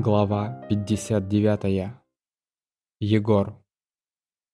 Глава 59. Егор.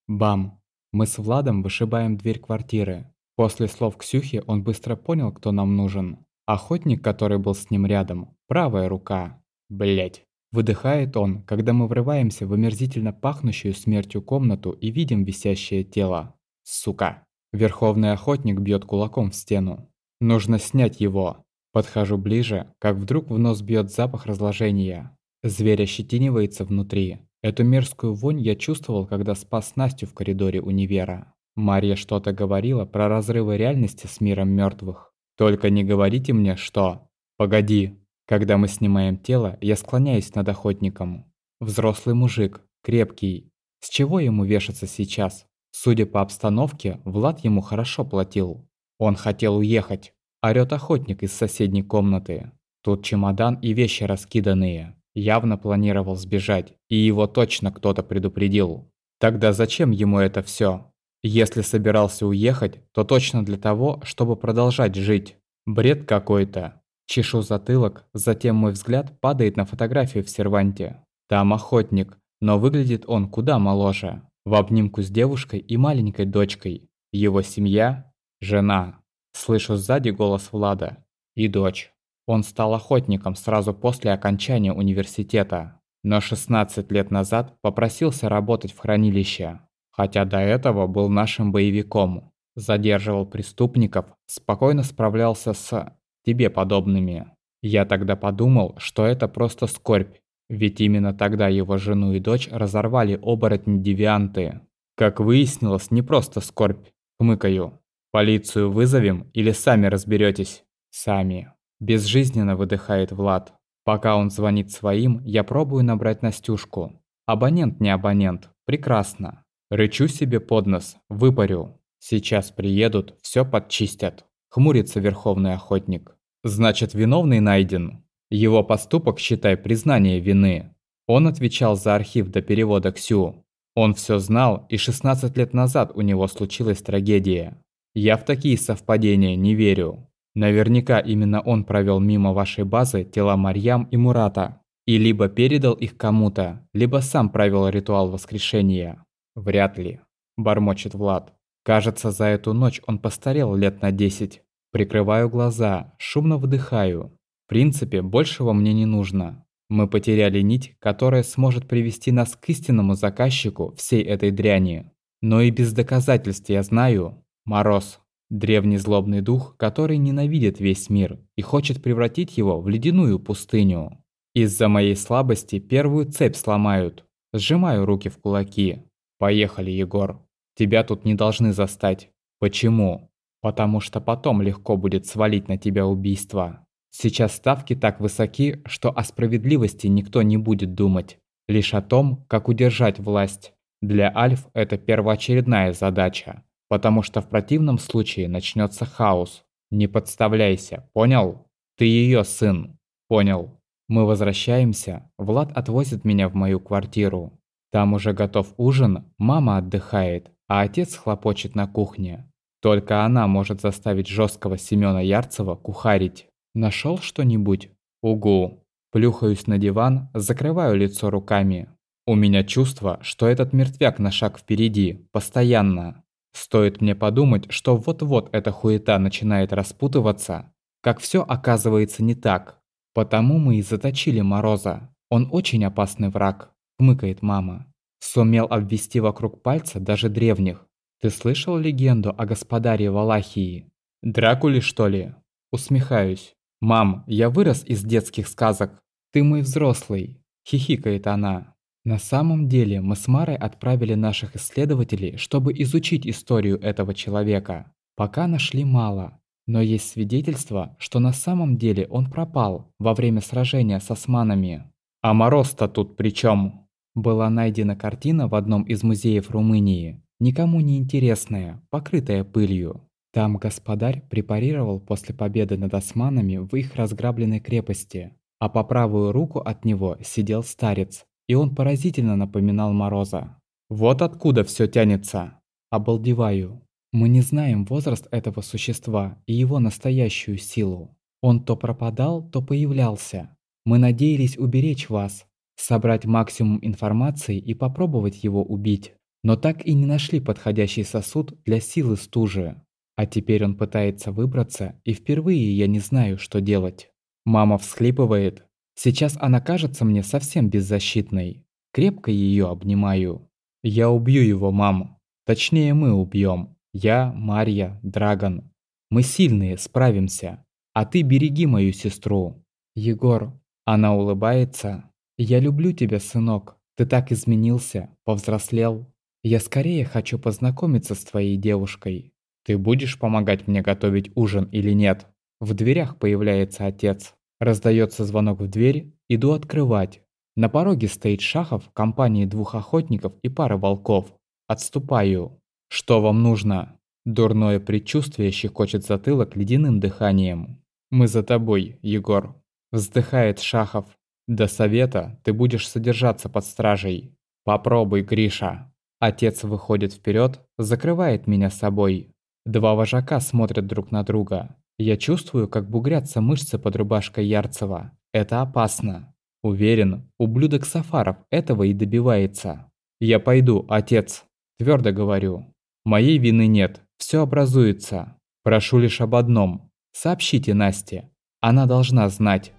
Бам. Мы с Владом вышибаем дверь квартиры. После слов Ксюхи он быстро понял, кто нам нужен. Охотник, который был с ним рядом. Правая рука. Блять. Выдыхает он, когда мы врываемся в омерзительно пахнущую смертью комнату и видим висящее тело. Сука. Верховный охотник бьет кулаком в стену. Нужно снять его. Подхожу ближе, как вдруг в нос бьет запах разложения. Зверь ощетинивается внутри. Эту мерзкую вонь я чувствовал, когда спас Настю в коридоре универа. Марья что-то говорила про разрывы реальности с миром мертвых. Только не говорите мне, что... Погоди. Когда мы снимаем тело, я склоняюсь над охотником. Взрослый мужик, крепкий. С чего ему вешаться сейчас? Судя по обстановке, Влад ему хорошо платил. Он хотел уехать. Орёт охотник из соседней комнаты. Тут чемодан и вещи раскиданные. Явно планировал сбежать, и его точно кто-то предупредил. Тогда зачем ему это все? Если собирался уехать, то точно для того, чтобы продолжать жить. Бред какой-то. Чешу затылок, затем мой взгляд падает на фотографию в серванте. Там охотник, но выглядит он куда моложе. В обнимку с девушкой и маленькой дочкой. Его семья – жена. Слышу сзади голос Влада. И дочь. Он стал охотником сразу после окончания университета, но 16 лет назад попросился работать в хранилище, хотя до этого был нашим боевиком, задерживал преступников, спокойно справлялся с тебе подобными. Я тогда подумал, что это просто скорбь, ведь именно тогда его жену и дочь разорвали оборотни-девианты. Как выяснилось, не просто скорбь, хмыкаю. Полицию вызовем или сами разберетесь? Сами. Безжизненно выдыхает Влад. Пока он звонит своим, я пробую набрать Настюшку. Абонент не абонент. Прекрасно. Рычу себе под нос, выпарю. Сейчас приедут, все подчистят. Хмурится верховный охотник. Значит, виновный найден. Его поступок, считай, признание вины. Он отвечал за архив до перевода Ксю. Он все знал, и 16 лет назад у него случилась трагедия. Я в такие совпадения не верю. Наверняка именно он провел мимо вашей базы тела Марьям и Мурата. И либо передал их кому-то, либо сам провел ритуал воскрешения. Вряд ли. Бормочет Влад. Кажется, за эту ночь он постарел лет на 10. Прикрываю глаза, шумно вдыхаю. В принципе, большего мне не нужно. Мы потеряли нить, которая сможет привести нас к истинному заказчику всей этой дряни. Но и без доказательств я знаю. Мороз. Древний злобный дух, который ненавидит весь мир и хочет превратить его в ледяную пустыню. Из-за моей слабости первую цепь сломают. Сжимаю руки в кулаки. Поехали, Егор. Тебя тут не должны застать. Почему? Потому что потом легко будет свалить на тебя убийство. Сейчас ставки так высоки, что о справедливости никто не будет думать. Лишь о том, как удержать власть. Для Альф это первоочередная задача потому что в противном случае начнется хаос. Не подставляйся, понял? Ты ее сын. Понял. Мы возвращаемся, Влад отвозит меня в мою квартиру. Там уже готов ужин, мама отдыхает, а отец хлопочет на кухне. Только она может заставить жесткого Семена Ярцева кухарить. Нашел что-нибудь? Угу. Плюхаюсь на диван, закрываю лицо руками. У меня чувство, что этот мертвяк на шаг впереди, постоянно. Стоит мне подумать, что вот-вот эта хуета начинает распутываться, как все оказывается не так. Потому мы и заточили Мороза. Он очень опасный враг, хмыкает мама. Сумел обвести вокруг пальца даже древних. Ты слышал легенду о господаре Валахии? Дракуле, что ли? Усмехаюсь. Мам, я вырос из детских сказок. Ты мой взрослый. Хихикает она. На самом деле мы с Марой отправили наших исследователей, чтобы изучить историю этого человека. Пока нашли мало, но есть свидетельство, что на самом деле он пропал во время сражения с османами. А Мороз-то тут при чем? Была найдена картина в одном из музеев Румынии, никому не интересная, покрытая пылью. Там господарь препарировал после победы над османами в их разграбленной крепости, а по правую руку от него сидел старец, и он поразительно напоминал Мороза. Вот откуда все тянется. Обалдеваю. Мы не знаем возраст этого существа и его настоящую силу. Он то пропадал, то появлялся. Мы надеялись уберечь вас, собрать максимум информации и попробовать его убить. Но так и не нашли подходящий сосуд для силы стужи. А теперь он пытается выбраться, и впервые я не знаю, что делать. Мама всхлипывает. Сейчас она кажется мне совсем беззащитной. Крепко ее обнимаю. Я убью его, маму. Точнее, мы убьем. Я, Марья, Драгон. Мы сильные, справимся. А ты береги мою сестру. Егор. Она улыбается. Я люблю тебя, сынок. Ты так изменился, повзрослел. Я скорее хочу познакомиться с твоей девушкой. Ты будешь помогать мне готовить ужин или нет? В дверях появляется отец. Раздается звонок в дверь, иду открывать. На пороге стоит Шахов в компании двух охотников и пары волков. Отступаю. Что вам нужно? Дурное предчувствие щекочет затылок ледяным дыханием. Мы за тобой, Егор. Вздыхает Шахов. До совета ты будешь содержаться под стражей. Попробуй, Гриша. Отец выходит вперед, закрывает меня собой. Два вожака смотрят друг на друга. Я чувствую, как бугрятся мышцы под рубашкой Ярцева. Это опасно. Уверен, ублюдок Сафаров этого и добивается. Я пойду, отец. Твердо говорю. Моей вины нет, все образуется. Прошу лишь об одном. Сообщите Насте. Она должна знать.